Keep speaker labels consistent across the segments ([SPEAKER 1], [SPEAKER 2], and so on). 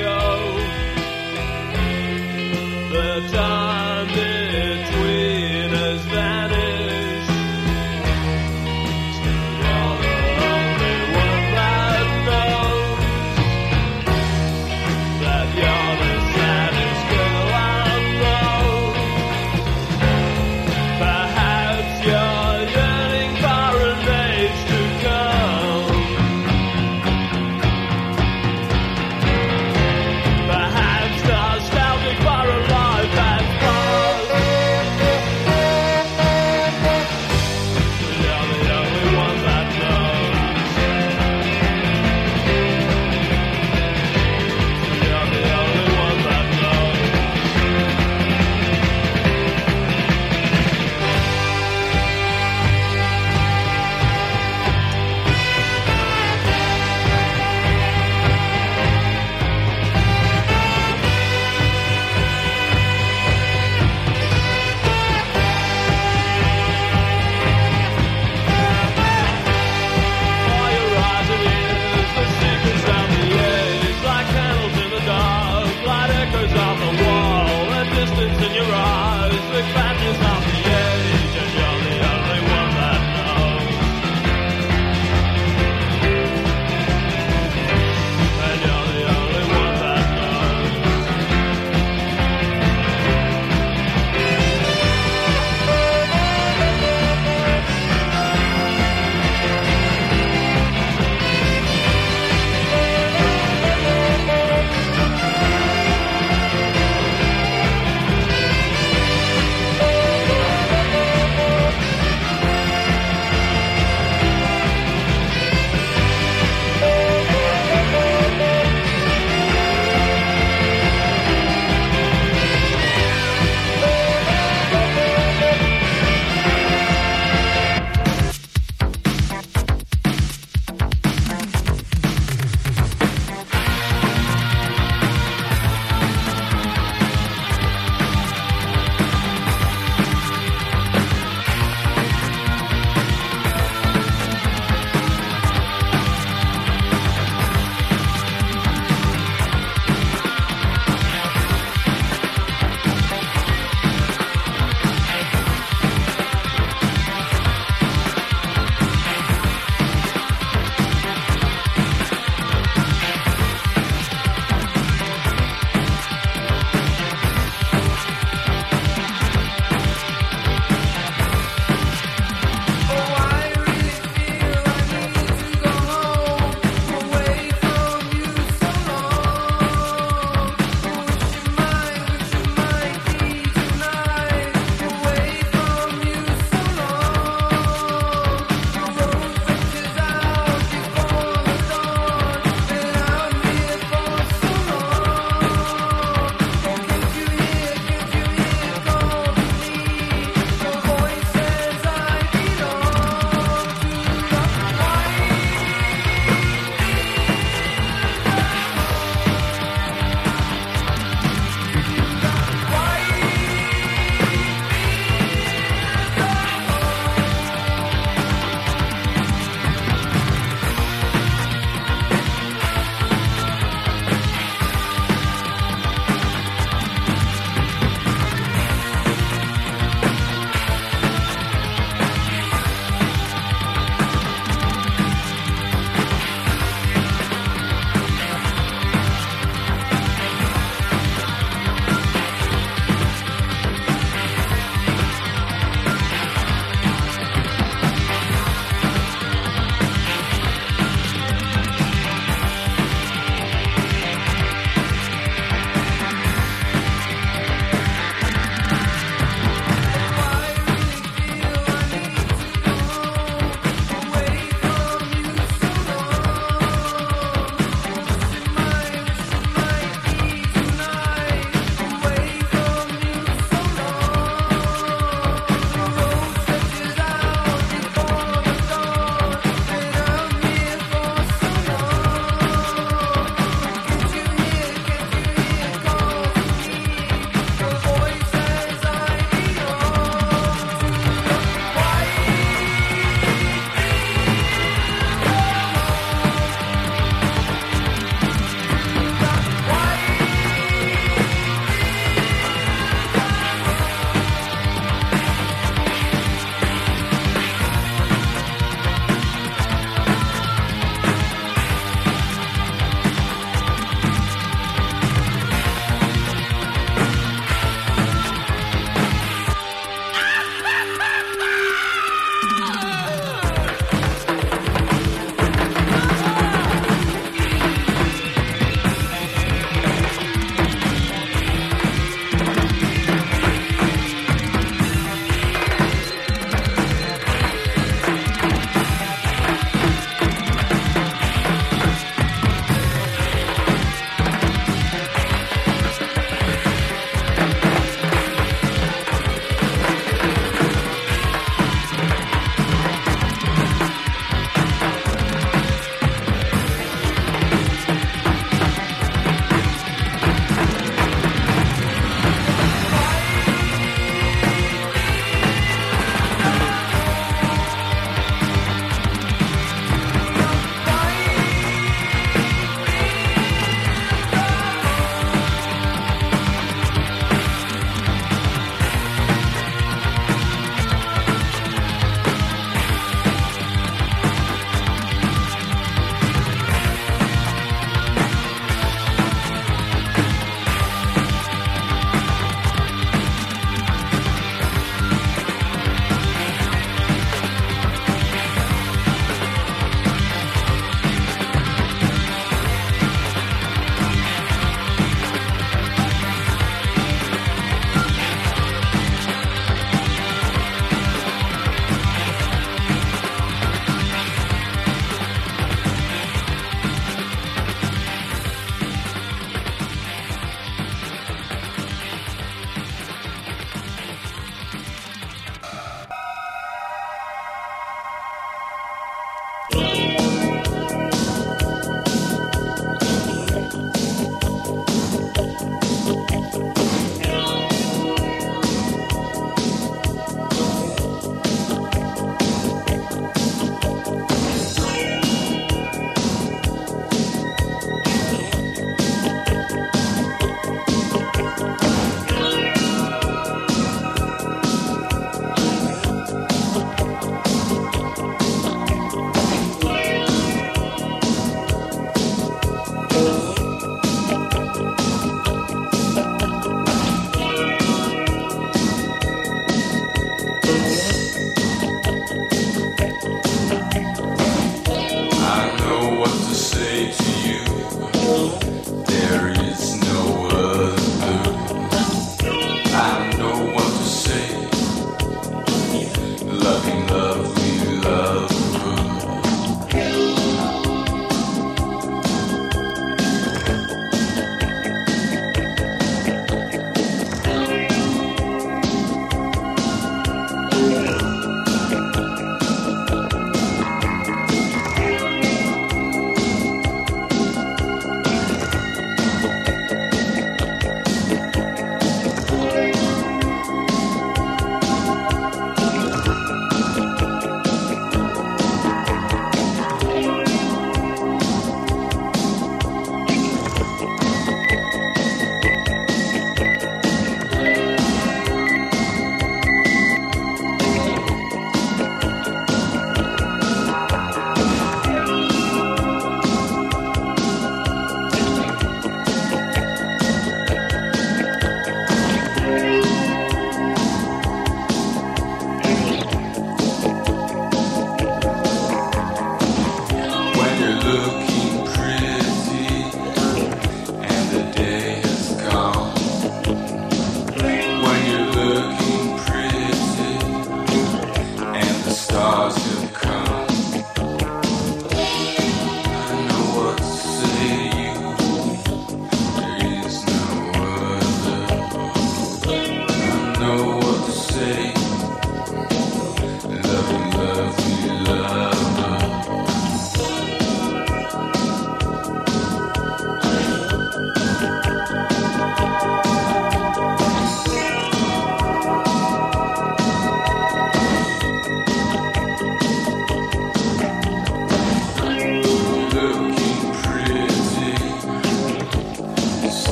[SPEAKER 1] ago. The time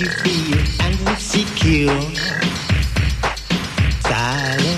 [SPEAKER 2] magazine with a big red limousine.